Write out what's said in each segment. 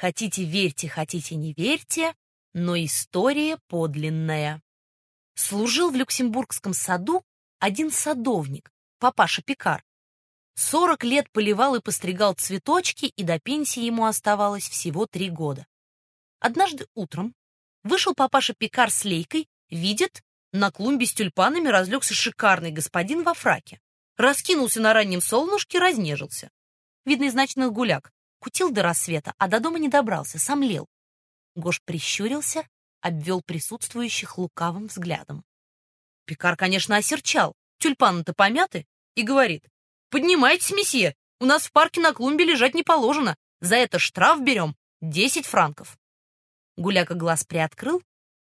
Хотите верьте, хотите не верьте, но история подлинная. Служил в Люксембургском саду один садовник, папаша Пикар. Сорок лет поливал и постригал цветочки, и до пенсии ему оставалось всего три года. Однажды утром вышел папаша Пикар с лейкой, видит, на клумбе с тюльпанами разлегся шикарный господин во фраке. Раскинулся на раннем солнышке, разнежился. Видно, из гуляк. Кутил до рассвета, а до дома не добрался, сам лел. Гош прищурился, обвел присутствующих лукавым взглядом. Пикар, конечно, осерчал, тюльпаны-то помяты, и говорит, «Поднимайтесь, месье, у нас в парке на клумбе лежать не положено, за это штраф берем, десять франков». Гуляка глаз приоткрыл,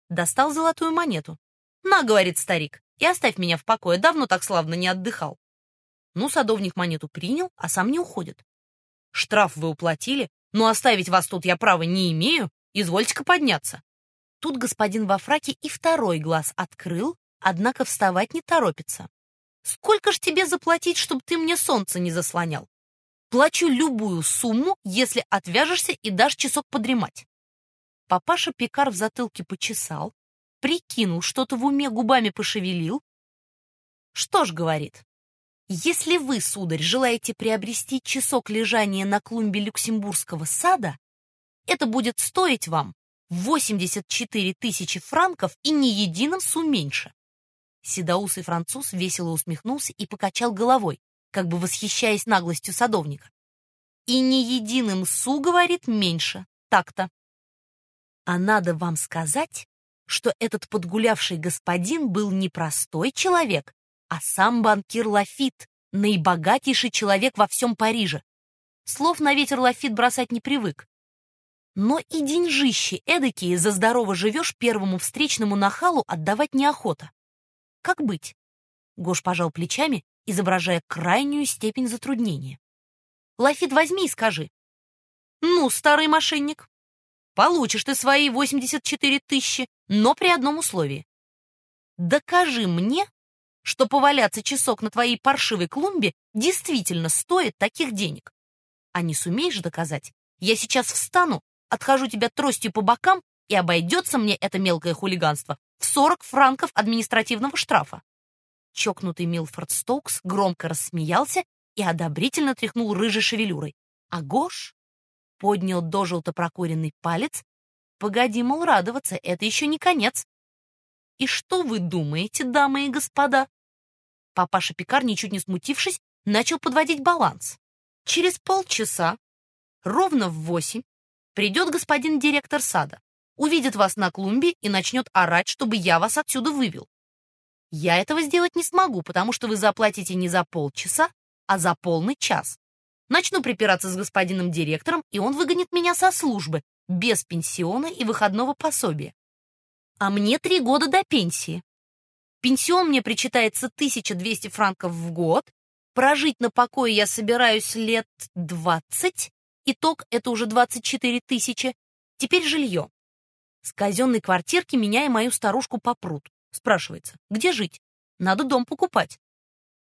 достал золотую монету. «На, — говорит старик, — и оставь меня в покое, давно так славно не отдыхал». Ну, садовник монету принял, а сам не уходит. Штраф вы уплатили, но оставить вас тут я права не имею, извольте-ка подняться. Тут господин во фраке и второй глаз открыл, однако вставать не торопится. Сколько ж тебе заплатить, чтобы ты мне солнце не заслонял? Плачу любую сумму, если отвяжешься и дашь часок подремать. Папаша Пикар в затылке почесал, прикинул, что-то в уме губами пошевелил. Что ж, говорит, если вы, сударь, желаете приобрести часок лежания на клумбе Люксембургского сада, это будет стоить вам 84 тысячи франков и ни единым су меньше. Седоусый француз весело усмехнулся и покачал головой, как бы восхищаясь наглостью садовника. И ни единым су, говорит, меньше. Так-то. А надо вам сказать, что этот подгулявший господин был не простой человек, а сам банкир Лафит, наибогатейший человек во всем Париже. Слов на ветер Лафит бросать не привык. Но и деньжищи эдакие за здорово живешь первому встречному нахалу отдавать неохота. Как быть? Гош пожал плечами, изображая крайнюю степень затруднения. Лафит, возьми и скажи. Ну, старый мошенник, получишь ты свои 84 тысячи, но при одном условии. Докажи мне, что поваляться часок на твоей паршивой клумбе действительно стоит таких денег. А не сумеешь доказать, я сейчас встану, отхожу тебя тростью по бокам, и обойдется мне это мелкое хулиганство в 40 франков административного штрафа. Чокнутый Милфорд Стоукс громко рассмеялся и одобрительно тряхнул рыжей шевелюрой. А Гош поднял до желто прокуренный палец. Погоди, мол, радоваться, это еще не конец. И что вы думаете, дамы и господа? Папаша Пикар, ничуть не смутившись, начал подводить баланс. Через полчаса, ровно в восемь, придет господин директор сада, увидит вас на клумбе и начнет орать, чтобы я вас отсюда вывел. Я этого сделать не смогу, потому что вы заплатите не за полчаса, а за полный час. Начну припираться с господином директором, и он выгонит меня со службы, без пенсиона и выходного пособия а мне три года до пенсии. Пенсион мне причитается 1200 франков в год, прожить на покое я собираюсь лет 20, итог — это уже 24 тысячи, теперь жилье. С казенной квартирки меня и мою старушку попрут. Спрашивается, где жить? Надо дом покупать.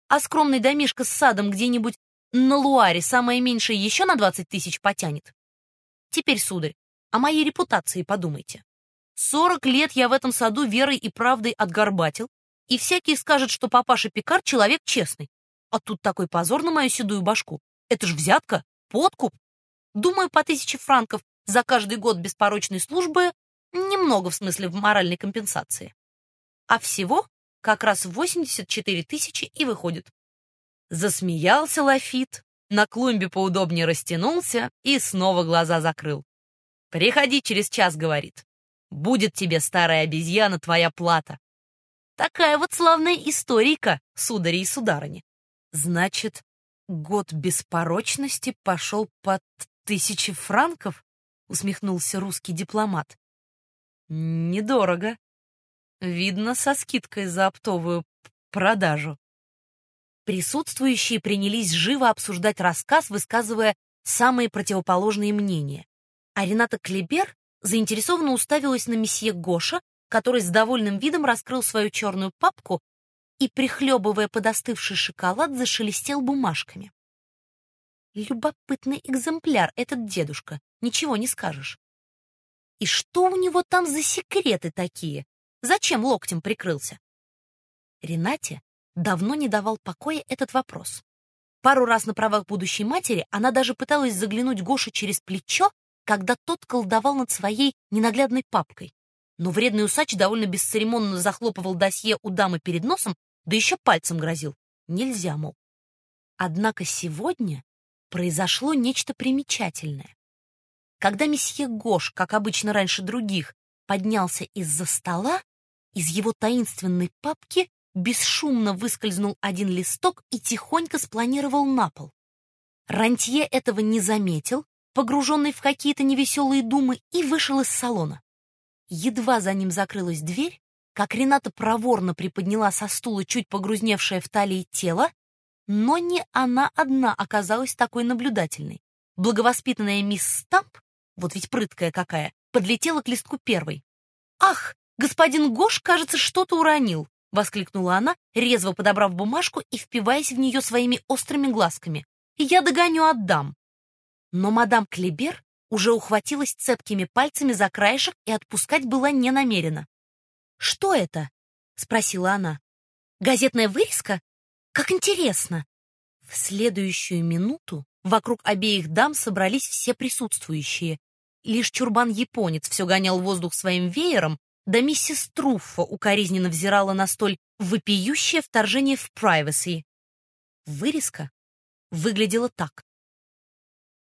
А скромный домишко с садом где-нибудь на Луаре самое меньшее еще на 20 тысяч потянет. Теперь, сударь, о моей репутации подумайте. Сорок лет я в этом саду верой и правдой отгорбатил, и всякий скажет, что папаша Пикар человек честный. А тут такой позор на мою седую башку. Это ж взятка, подкуп. Думаю, по тысяче франков за каждый год беспорочной службы немного в смысле в моральной компенсации. А всего как раз 84 тысячи и выходит. Засмеялся Лафит, на клумбе поудобнее растянулся и снова глаза закрыл. «Приходи через час», — говорит. Будет тебе, старая обезьяна, твоя плата. Такая вот славная историка, судари и сударыни. Значит, год беспорочности пошел под тысячи франков? Усмехнулся русский дипломат. Недорого. Видно, со скидкой за оптовую продажу. Присутствующие принялись живо обсуждать рассказ, высказывая самые противоположные мнения. А Рената Клебер заинтересованно уставилась на месье Гоша, который с довольным видом раскрыл свою черную папку и, прихлебывая подостывший шоколад, зашелестел бумажками. Любопытный экземпляр этот дедушка, ничего не скажешь. И что у него там за секреты такие? Зачем локтем прикрылся? Ренате давно не давал покоя этот вопрос. Пару раз на правах будущей матери она даже пыталась заглянуть Гоше через плечо, когда тот колдовал над своей ненаглядной папкой. Но вредный усач довольно бесцеремонно захлопывал досье у дамы перед носом, да еще пальцем грозил. Нельзя, мол. Однако сегодня произошло нечто примечательное. Когда месье Гош, как обычно раньше других, поднялся из-за стола, из его таинственной папки бесшумно выскользнул один листок и тихонько спланировал на пол. Рантье этого не заметил, погруженный в какие-то невеселые думы, и вышел из салона. Едва за ним закрылась дверь, как Рената проворно приподняла со стула чуть погрузневшее в талии тело, но не она одна оказалась такой наблюдательной. Благовоспитанная мисс Стамп, вот ведь прыткая какая, подлетела к листку первой. «Ах, господин Гош, кажется, что-то уронил!» — воскликнула она, резво подобрав бумажку и впиваясь в нее своими острыми глазками. «Я догоню, отдам!» Но мадам Клебер уже ухватилась цепкими пальцами за краешек и отпускать была не намерена. «Что это?» — спросила она. «Газетная вырезка? Как интересно!» В следующую минуту вокруг обеих дам собрались все присутствующие. Лишь чурбан-японец все гонял воздух своим веером, да миссис Труффа укоризненно взирала на столь вопиющее вторжение в privacy. Вырезка выглядела так.